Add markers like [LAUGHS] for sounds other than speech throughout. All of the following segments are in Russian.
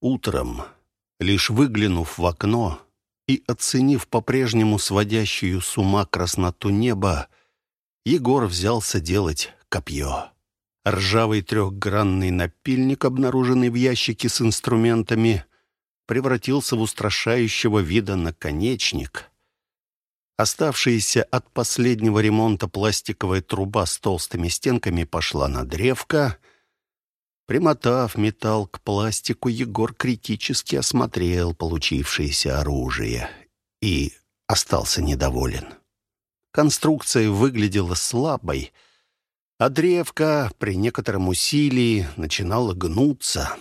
Утром, лишь выглянув в окно и оценив по-прежнему сводящую с ума красноту неба, Егор взялся делать копье. Ржавый трехгранный напильник, обнаруженный в ящике с инструментами, превратился в устрашающего вида наконечник. Оставшаяся от последнего ремонта пластиковая труба с толстыми стенками пошла на древко — Примотав металл к пластику, Егор критически осмотрел получившееся оружие и остался недоволен. Конструкция выглядела слабой, а древко при некотором усилии начинало гнуться.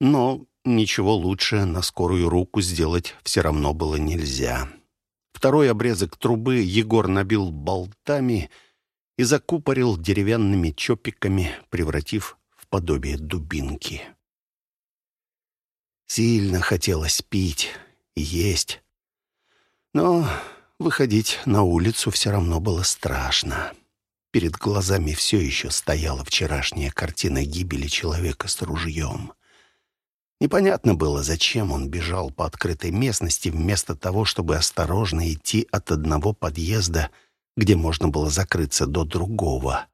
Но ничего лучше на скорую руку сделать все равно было нельзя. Второй обрезок трубы Егор набил болтами и закупорил деревянными чопиками, превратив подобие дубинки. Сильно хотелось пить и есть. Но выходить на улицу все равно было страшно. Перед глазами все еще стояла вчерашняя картина гибели человека с ружьем. Непонятно было, зачем он бежал по открытой местности вместо того, чтобы осторожно идти от одного подъезда, где можно было закрыться, до другого.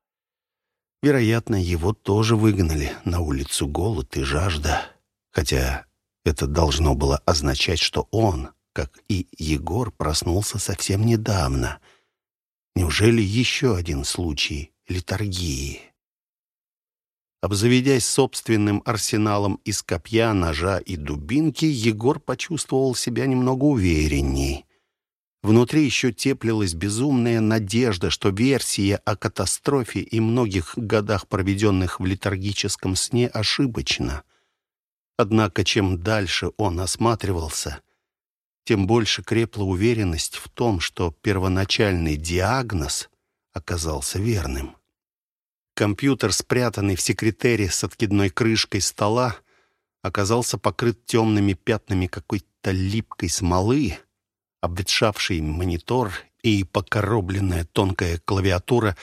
Вероятно, его тоже выгнали на улицу голод и жажда. Хотя это должно было означать, что он, как и Егор, проснулся совсем недавно. Неужели еще один случай литургии? Обзаведясь собственным арсеналом из копья, ножа и дубинки, Егор почувствовал себя немного уверенней. Внутри еще теплилась безумная надежда, что версия о катастрофе и многих годах, проведенных в летаргическом сне, ошибочна. Однако, чем дальше он осматривался, тем больше крепла уверенность в том, что первоначальный диагноз оказался верным. Компьютер, спрятанный в секретере с откидной крышкой стола, оказался покрыт темными пятнами какой-то липкой смолы, обветшавший монитор и покоробленная тонкая клавиатура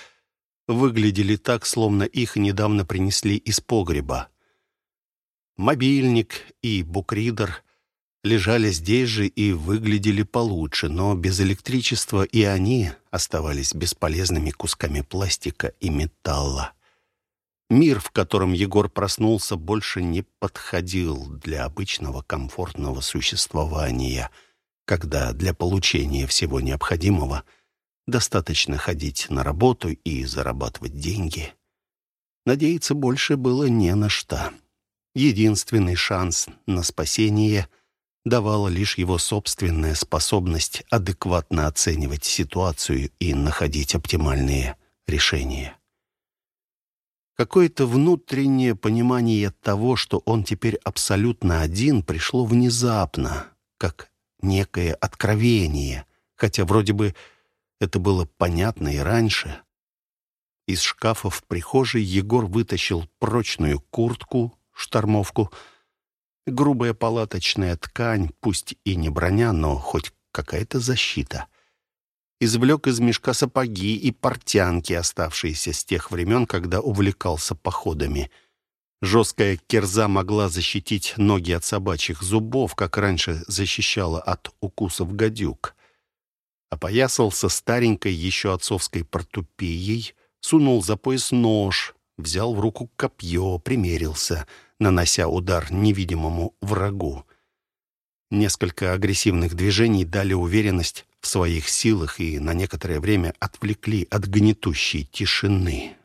выглядели так, словно их недавно принесли из погреба. Мобильник и букридер лежали здесь же и выглядели получше, но без электричества и они оставались бесполезными кусками пластика и металла. Мир, в котором Егор проснулся, больше не подходил для обычного комфортного существования — когда для получения всего необходимого достаточно ходить на работу и зарабатывать деньги. Надеяться больше было не на что. Единственный шанс на спасение давала лишь его собственная способность адекватно оценивать ситуацию и находить оптимальные решения. Какое-то внутреннее понимание того, что он теперь абсолютно один, пришло внезапно, как некое откровение, хотя вроде бы это было понятно и раньше. Из шкафа в прихожей Егор вытащил прочную куртку, штормовку, грубая палаточная ткань, пусть и не броня, но хоть какая-то защита. Извлек из мешка сапоги и портянки, оставшиеся с тех времен, когда увлекался походами — Жесткая кирза могла защитить ноги от собачьих зубов, как раньше защищала от укусов гадюк. Опоясался старенькой еще отцовской портупеей, сунул за пояс нож, взял в руку копье, примерился, нанося удар невидимому врагу. Несколько агрессивных движений дали уверенность в своих силах и на некоторое время отвлекли от гнетущей тишины.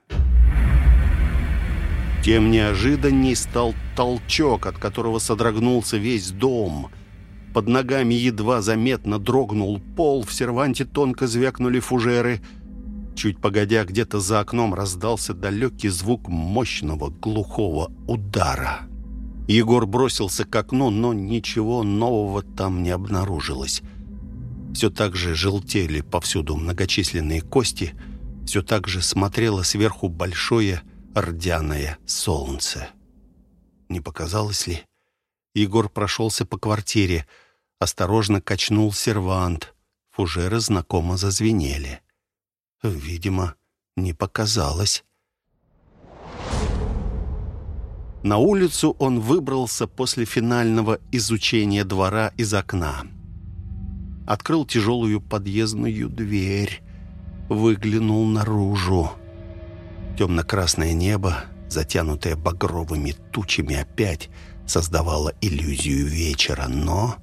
Тем неожиданней стал толчок, от которого содрогнулся весь дом. Под ногами едва заметно дрогнул пол, в серванте тонко звякнули фужеры. Чуть погодя, где-то за окном раздался далекий звук мощного глухого удара. Егор бросился к окну, но ничего нового там не обнаружилось. Все так же желтели повсюду многочисленные кости, все так же смотрело сверху большое рдяное солнце. Не показалось ли? Егор прошелся по квартире, осторожно качнул сервант. Фужеры знакомо зазвенели. Видимо, не показалось. На улицу он выбрался после финального изучения двора из окна. Открыл тяжелую подъездную дверь, выглянул наружу. Темно-красное небо, затянутое багровыми тучами, опять создавало иллюзию вечера, но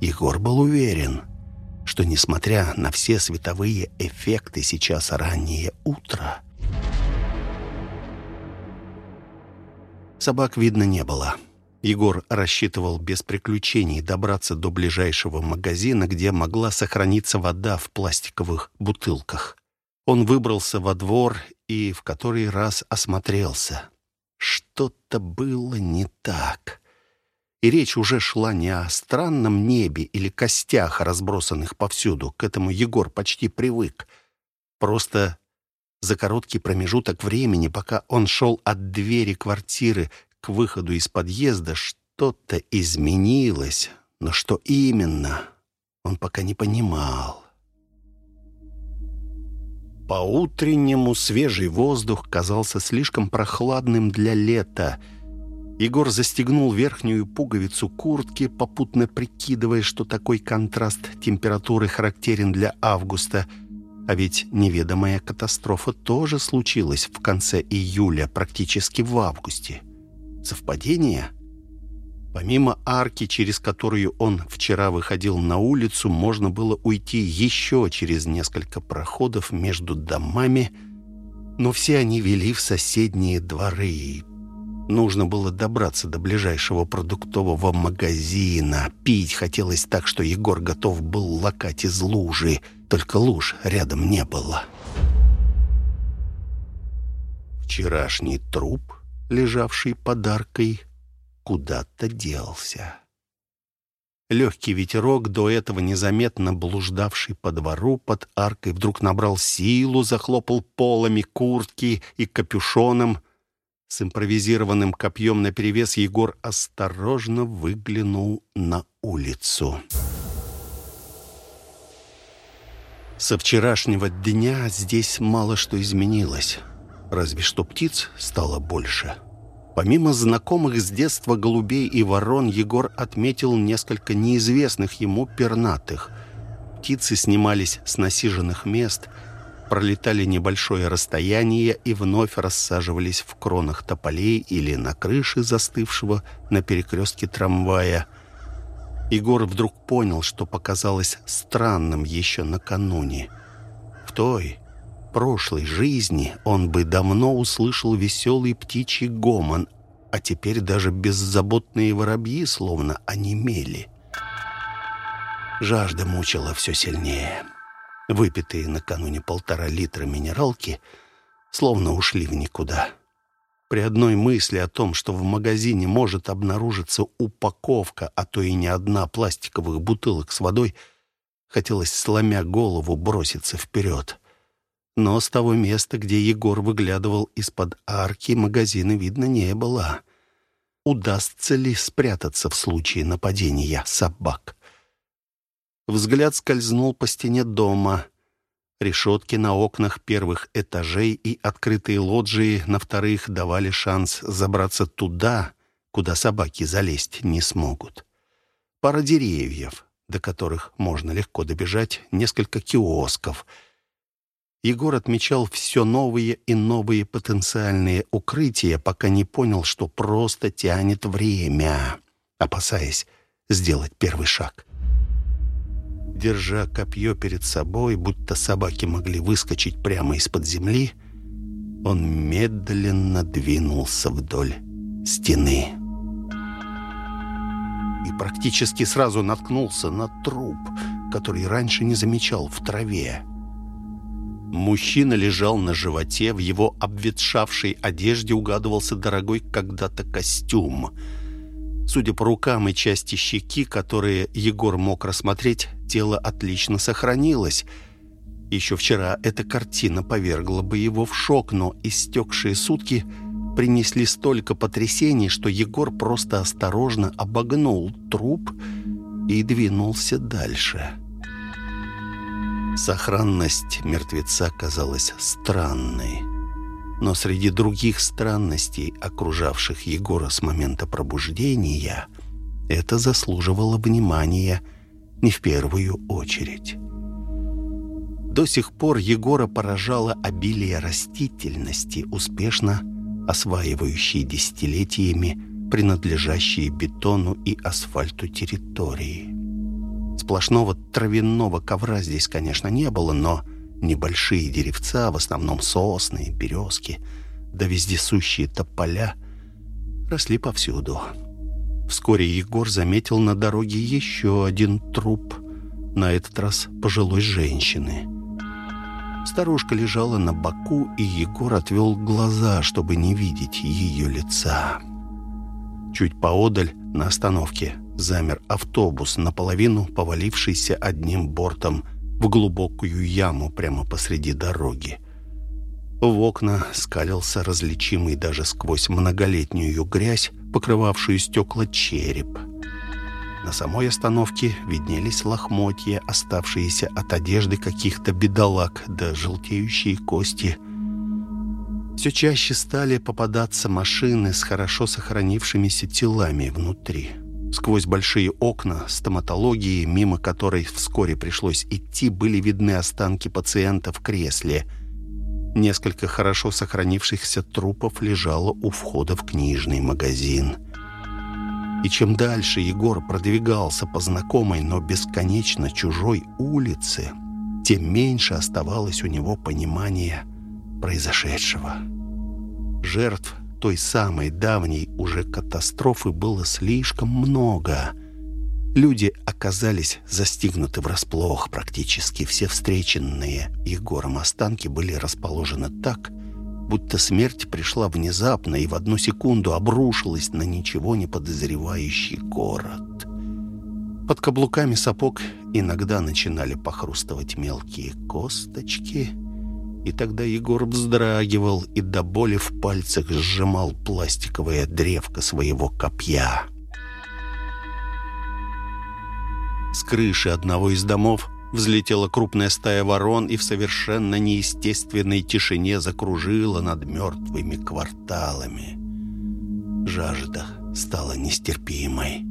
Егор был уверен, что, несмотря на все световые эффекты, сейчас раннее утро. Собак видно не было. Егор рассчитывал без приключений добраться до ближайшего магазина, где могла сохраниться вода в пластиковых бутылках. Он выбрался во двор и в который раз осмотрелся. Что-то было не так. И речь уже шла не о странном небе или костях, разбросанных повсюду. К этому Егор почти привык. Просто за короткий промежуток времени, пока он шел от двери квартиры к выходу из подъезда, что-то изменилось. Но что именно, он пока не понимал. По-утреннему свежий воздух казался слишком прохладным для лета. Егор застегнул верхнюю пуговицу куртки, попутно прикидывая, что такой контраст температуры характерен для августа. А ведь неведомая катастрофа тоже случилась в конце июля, практически в августе. Совпадение? Помимо арки, через которую он вчера выходил на улицу, можно было уйти еще через несколько проходов между домами, но все они вели в соседние дворы. Нужно было добраться до ближайшего продуктового магазина. Пить хотелось так, что Егор готов был лакать из лужи, только луж рядом не было. Вчерашний труп, лежавший подаркой, куда-то делся. Легкий ветерок, до этого незаметно блуждавший по двору под аркой, вдруг набрал силу, захлопал полами куртки и капюшоном. С импровизированным копьем наперевес Егор осторожно выглянул на улицу. Со вчерашнего дня здесь мало что изменилось. Разве что птиц стало больше. — Помимо знакомых с детства голубей и ворон, Егор отметил несколько неизвестных ему пернатых. Птицы снимались с насиженных мест, пролетали небольшое расстояние и вновь рассаживались в кронах тополей или на крыше застывшего на перекрестке трамвая. Егор вдруг понял, что показалось странным еще накануне. В той, прошлой жизни он бы давно услышал веселый птичий гомон, а теперь даже беззаботные воробьи словно онемели. Жажда мучила все сильнее. Выпитые накануне полтора литра минералки словно ушли в никуда. При одной мысли о том, что в магазине может обнаружиться упаковка, а то и не одна пластиковых бутылок с водой, хотелось, сломя голову, броситься вперед. Но с того места, где Егор выглядывал из-под арки, магазина видно не было. Удастся ли спрятаться в случае нападения собак? Взгляд скользнул по стене дома. Решетки на окнах первых этажей и открытые лоджии на вторых давали шанс забраться туда, куда собаки залезть не смогут. Пара деревьев, до которых можно легко добежать, несколько киосков — Егор отмечал все новые и новые потенциальные укрытия, пока не понял, что просто тянет время, опасаясь сделать первый шаг. Держа копье перед собой, будто собаки могли выскочить прямо из-под земли, он медленно двинулся вдоль стены. И практически сразу наткнулся на труп, который раньше не замечал в траве. Мужчина лежал на животе, в его обветшавшей одежде угадывался дорогой когда-то костюм. Судя по рукам и части щеки, которые Егор мог рассмотреть, тело отлично сохранилось. Еще вчера эта картина повергла бы его в шок, но истекшие сутки принесли столько потрясений, что Егор просто осторожно обогнул труп и двинулся дальше. Сохранность мертвеца казалась странной. Но среди других странностей, окружавших Егора с момента пробуждения, это заслуживало внимания не в первую очередь. До сих пор Егора поражало обилие растительности, успешно осваивающей десятилетиями принадлежащие бетону и асфальту территории. Сплошного травяного ковра здесь, конечно, не было, но небольшие деревца, в основном сосны, березки, да вездесущие тополя, росли повсюду. Вскоре Егор заметил на дороге еще один труп, на этот раз пожилой женщины. Старушка лежала на боку, и Егор отвел глаза, чтобы не видеть ее лица. Чуть поодаль, на остановке, замер автобус, наполовину повалившийся одним бортом в глубокую яму прямо посреди дороги. В окна скалился различимый даже сквозь многолетнюю грязь, покрывавшую стекла череп. На самой остановке виднелись лохмотья, оставшиеся от одежды каких-то бедолаг, да желтеющие кости – все чаще стали попадаться машины с хорошо сохранившимися телами внутри. Сквозь большие окна стоматологии, мимо которой вскоре пришлось идти, были видны останки пациента в кресле. Несколько хорошо сохранившихся трупов лежало у входа в книжный магазин. И чем дальше Егор продвигался по знакомой, но бесконечно чужой улице, тем меньше оставалось у него понимания произошедшего. Жертв той самой давней уже катастрофы было слишком много. Люди оказались застигнуты врасплох. Практически все встреченные Егором останки были расположены так, будто смерть пришла внезапно и в одну секунду обрушилась на ничего не подозревающий город. Под каблуками сапог иногда начинали похрустывать мелкие косточки — и тогда Егор вздрагивал и до боли в пальцах сжимал пластиковое древко своего копья. С крыши одного из домов взлетела крупная стая ворон и в совершенно неестественной тишине закружила над мертвыми кварталами. Жажда стала нестерпимой.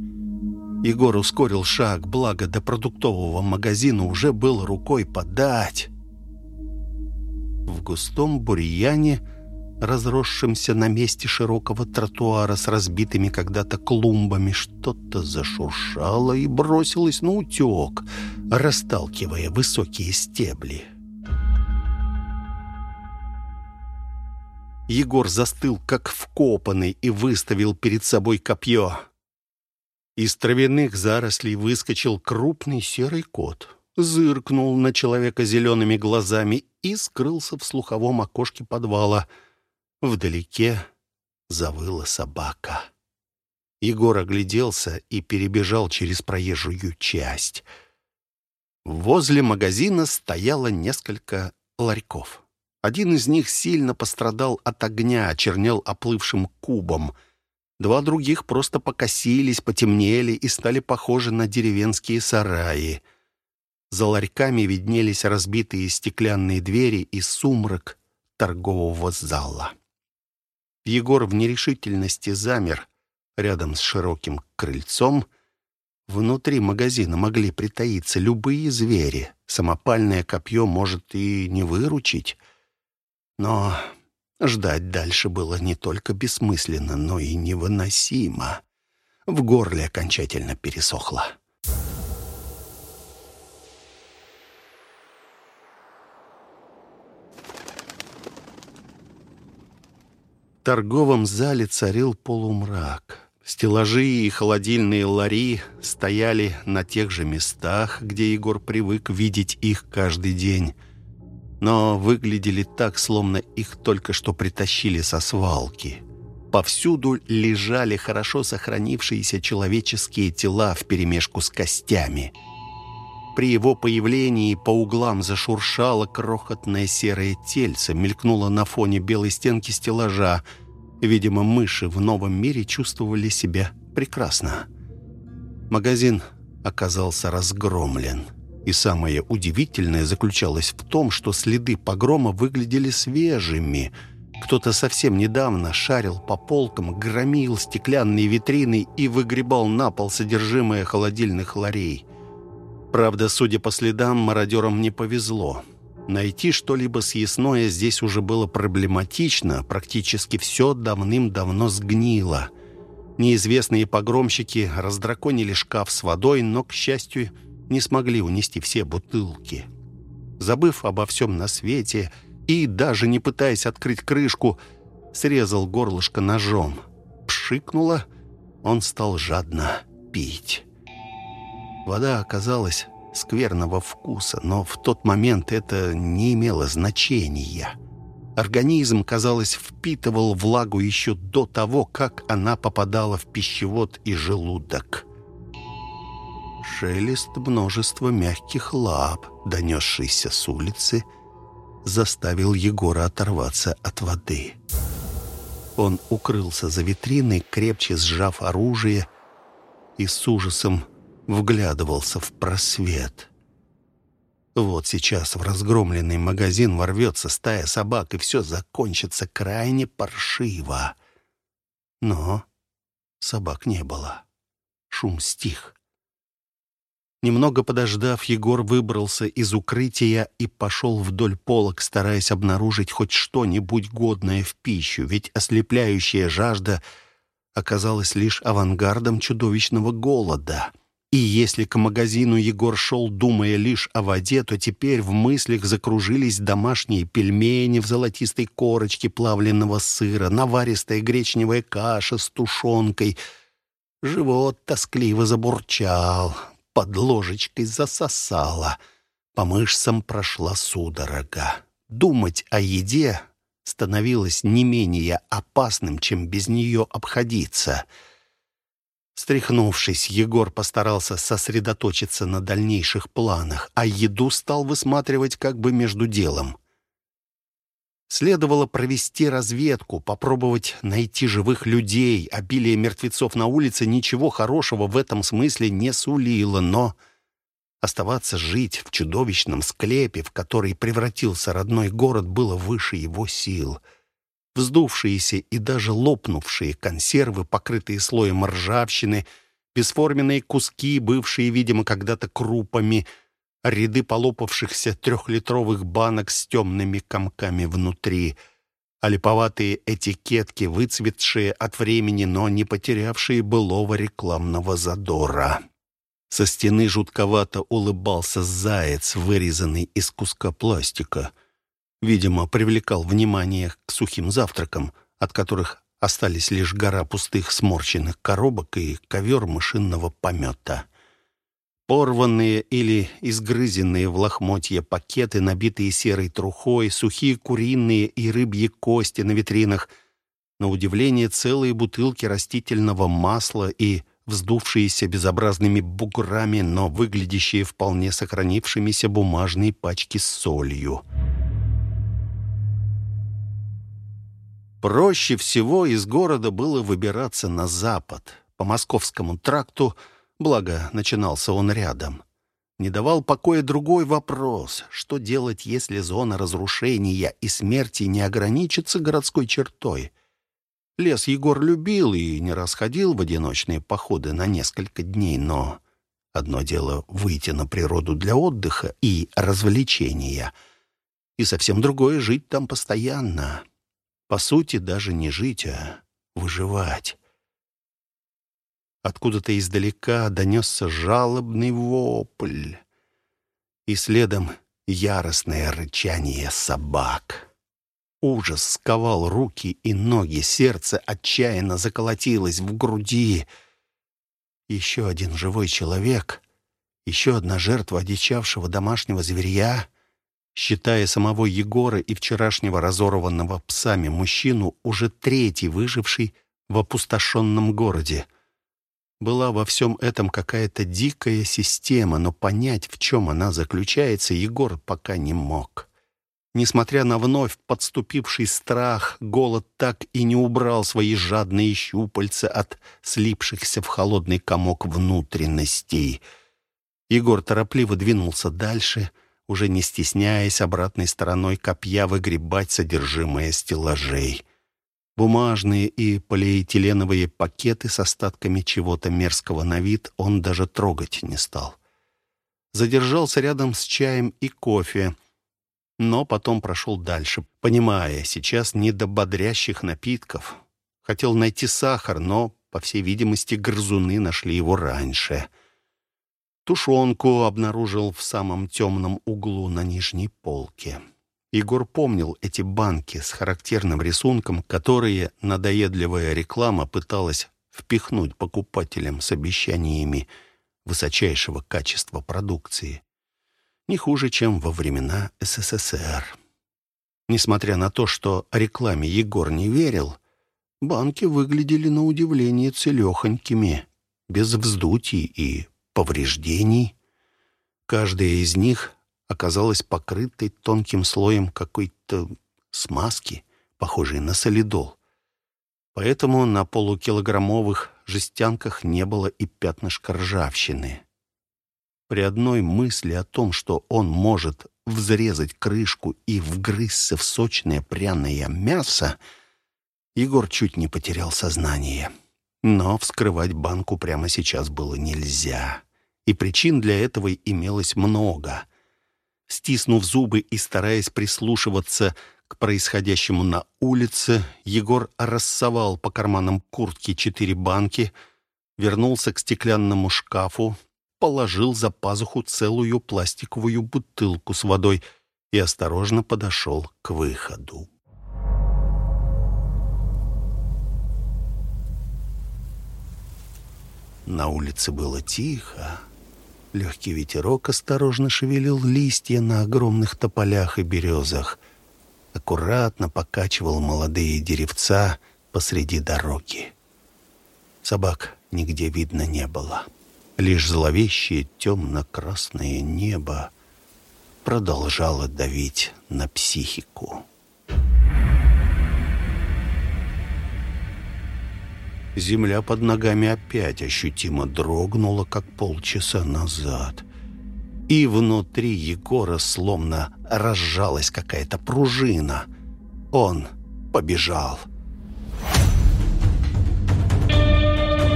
Егор ускорил шаг, благо до продуктового магазина уже был рукой подать. В густом бурьяне, разросшемся на месте широкого тротуара с разбитыми когда-то клумбами, что-то зашуршало и бросилось на утек, расталкивая высокие стебли. Егор застыл, как вкопанный, и выставил перед собой копье. Из травяных зарослей выскочил крупный серый кот зыркнул на человека зелеными глазами и скрылся в слуховом окошке подвала. Вдалеке завыла собака. Егор огляделся и перебежал через проезжую часть. Возле магазина стояло несколько ларьков. Один из них сильно пострадал от огня, очернел оплывшим кубом. Два других просто покосились, потемнели и стали похожи на деревенские сараи — за ларьками виднелись разбитые стеклянные двери и сумрак торгового зала. Егор в нерешительности замер рядом с широким крыльцом. Внутри магазина могли притаиться любые звери. Самопальное копье может и не выручить. Но ждать дальше было не только бессмысленно, но и невыносимо. В горле окончательно пересохло. Торговом зале царил полумрак. Стеллажи и холодильные лари стояли на тех же местах, где Егор привык видеть их каждый день. Но выглядели так, словно их только что притащили со свалки. Повсюду лежали хорошо сохранившиеся человеческие тела вперемешку с костями. При его появлении по углам зашуршало крохотное серое тельце, мелькнуло на фоне белой стенки стеллажа — Видимо, мыши в новом мире чувствовали себя прекрасно. Магазин оказался разгромлен. И самое удивительное заключалось в том, что следы погрома выглядели свежими. Кто-то совсем недавно шарил по полкам, громил стеклянные витрины и выгребал на пол содержимое холодильных ларей. Правда, судя по следам, мародерам не повезло. Найти что-либо съестное здесь уже было проблематично, практически все давным-давно сгнило. Неизвестные погромщики раздраконили шкаф с водой, но, к счастью, не смогли унести все бутылки. Забыв обо всем на свете и, даже не пытаясь открыть крышку, срезал горлышко ножом. Пшикнуло, он стал жадно пить. Вода оказалась скверного вкуса, но в тот момент это не имело значения. Организм, казалось, впитывал влагу еще до того, как она попадала в пищевод и желудок. Шелест множества мягких лап, донесшийся с улицы, заставил Егора оторваться от воды. Он укрылся за витриной, крепче сжав оружие, и с ужасом вглядывался в просвет. Вот сейчас в разгромленный магазин ворвется стая собак, и все закончится крайне паршиво. Но собак не было. Шум стих. Немного подождав, Егор выбрался из укрытия и пошел вдоль полок, стараясь обнаружить хоть что-нибудь годное в пищу, ведь ослепляющая жажда оказалась лишь авангардом чудовищного голода. И если к магазину Егор шел, думая лишь о воде, то теперь в мыслях закружились домашние пельмени в золотистой корочке плавленного сыра, наваристая гречневая каша с тушенкой. Живот тоскливо забурчал под ложечкой засосала. По мышцам прошла судорога. Думать о еде становилось не менее опасным, чем без нее обходиться. Стряхнувшись, Егор постарался сосредоточиться на дальнейших планах, а еду стал высматривать как бы между делом. Следовало провести разведку, попробовать найти живых людей. Обилие мертвецов на улице ничего хорошего в этом смысле не сулило, но оставаться жить в чудовищном склепе, в который превратился родной город, было выше его сил. Вздувшиеся и даже лопнувшие консервы, покрытые слоем ржавчины, бесформенные куски, бывшие, видимо, когда-то крупами — ряды полопавшихся трехлитровых банок с темными комками внутри, а этикетки, выцветшие от времени, но не потерявшие былого рекламного задора. Со стены жутковато улыбался заяц, вырезанный из куска пластика. Видимо, привлекал внимание к сухим завтракам, от которых остались лишь гора пустых сморщенных коробок и ковер машинного помета. Порванные или изгрызенные в лохмотья пакеты, набитые серой трухой, сухие куриные и рыбьи кости на витринах, на удивление целые бутылки растительного масла и вздувшиеся безобразными буграми, но выглядящие вполне сохранившимися бумажные пачки с солью. Проще всего из города было выбираться на запад, по Московскому тракту, Благо, начинался он рядом. Не давал покоя другой вопрос. Что делать, если зона разрушения и смерти не ограничится городской чертой? Лес Егор любил и не расходил в одиночные походы на несколько дней, но одно дело выйти на природу для отдыха и развлечения, и совсем другое — жить там постоянно. По сути, даже не жить, а выживать. Откуда-то издалека донесся жалобный вопль. И следом яростное рычание собак. Ужас сковал руки и ноги, сердце отчаянно заколотилось в груди. Еще один живой человек, еще одна жертва одичавшего домашнего зверя, считая самого Егора и вчерашнего разорванного псами мужчину, уже третий выживший в опустошенном городе. Была во всем этом какая-то дикая система, но понять, в чем она заключается, Егор пока не мог. Несмотря на вновь подступивший страх, голод так и не убрал свои жадные щупальца от слипшихся в холодный комок внутренностей. Егор торопливо двинулся дальше, уже не стесняясь обратной стороной копья выгребать содержимое стеллажей. Бумажные и полиэтиленовые пакеты с остатками чего-то мерзкого на вид он даже трогать не стал. Задержался рядом с чаем и кофе, но потом прошел дальше, понимая, сейчас не до бодрящих напитков. Хотел найти сахар, но, по всей видимости, грызуны нашли его раньше — Тушенку обнаружил в самом темном углу на нижней полке. Егор помнил эти банки с характерным рисунком, которые надоедливая реклама пыталась впихнуть покупателям с обещаниями высочайшего качества продукции. Не хуже, чем во времена СССР. Несмотря на то, что рекламе Егор не верил, банки выглядели на удивление целехонькими, без вздутий и повреждений. Каждая из них оказалась покрытой тонким слоем какой-то смазки, похожей на солидол. Поэтому на полукилограммовых жестянках не было и пятнышка ржавчины. При одной мысли о том, что он может взрезать крышку и вгрызться в сочное пряное мясо, Егор чуть не потерял сознание. Но вскрывать банку прямо сейчас было нельзя и причин для этого имелось много. Стиснув зубы и стараясь прислушиваться к происходящему на улице, Егор рассовал по карманам куртки четыре банки, вернулся к стеклянному шкафу, положил за пазуху целую пластиковую бутылку с водой и осторожно подошел к выходу. На улице было тихо. Легкий ветерок осторожно шевелил листья на огромных тополях и березах. Аккуратно покачивал молодые деревца посреди дороги. Собак нигде видно не было. Лишь зловещее темно-красное небо продолжало давить на психику. Земля под ногами опять ощутимо дрогнула, как полчаса назад. И внутри Егора словно разжалась какая-то пружина. Он побежал.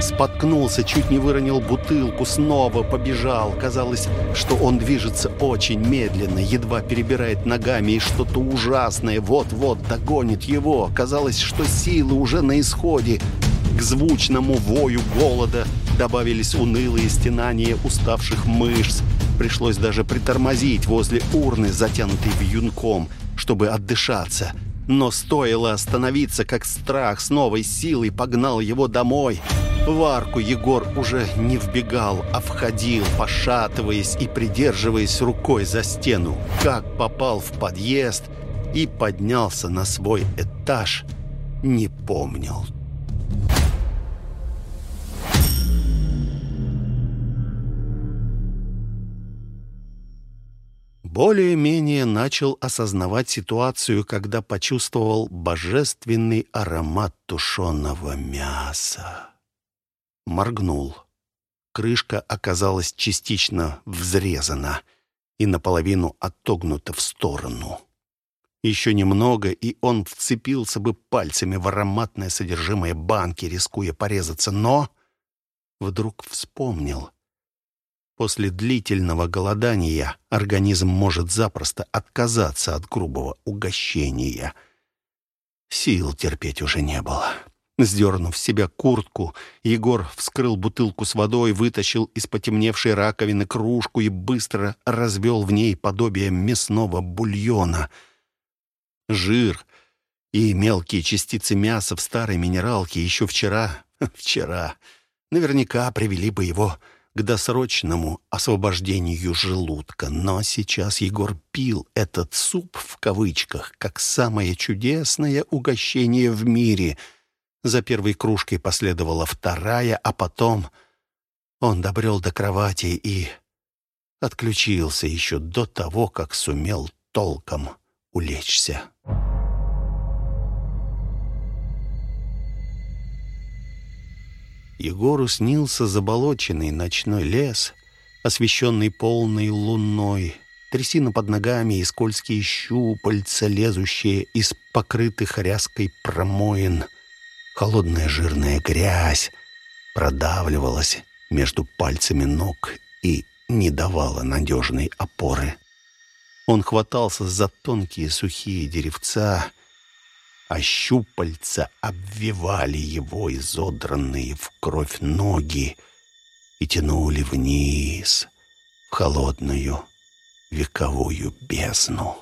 Споткнулся, чуть не выронил бутылку, снова побежал. Казалось, что он движется очень медленно, едва перебирает ногами, и что-то ужасное вот-вот догонит его. Казалось, что силы уже на исходе. К звучному вою голода добавились унылые стенания уставших мышц. Пришлось даже притормозить возле урны, затянутой вьюнком, чтобы отдышаться. Но стоило остановиться, как страх с новой силой погнал его домой. В арку Егор уже не вбегал, а входил, пошатываясь и придерживаясь рукой за стену. Как попал в подъезд и поднялся на свой этаж, не помнил более-менее начал осознавать ситуацию, когда почувствовал божественный аромат тушеного мяса. Моргнул. Крышка оказалась частично взрезана и наполовину отогнута в сторону. Еще немного, и он вцепился бы пальцами в ароматное содержимое банки, рискуя порезаться, но вдруг вспомнил — После длительного голодания организм может запросто отказаться от грубого угощения. Сил терпеть уже не было. Сдернув с себя куртку, Егор вскрыл бутылку с водой, вытащил из потемневшей раковины кружку и быстро развел в ней подобие мясного бульона. Жир и мелкие частицы мяса в старой минералке еще вчера, [LAUGHS] вчера, наверняка привели бы его к досрочному освобождению желудка. Но сейчас Егор пил этот суп в кавычках как самое чудесное угощение в мире. За первой кружкой последовала вторая, а потом он добрел до кровати и отключился еще до того, как сумел толком улечься. Егору снился заболоченный ночной лес, освещенный полной луной, трясина под ногами и скользкие щупальца, лезущие из покрытых ряской промоин. Холодная жирная грязь продавливалась между пальцами ног и не давала надежной опоры. Он хватался за тонкие сухие деревца, а щупальца обвивали его изодранные в кровь ноги и тянули вниз, в холодную вековую бездну.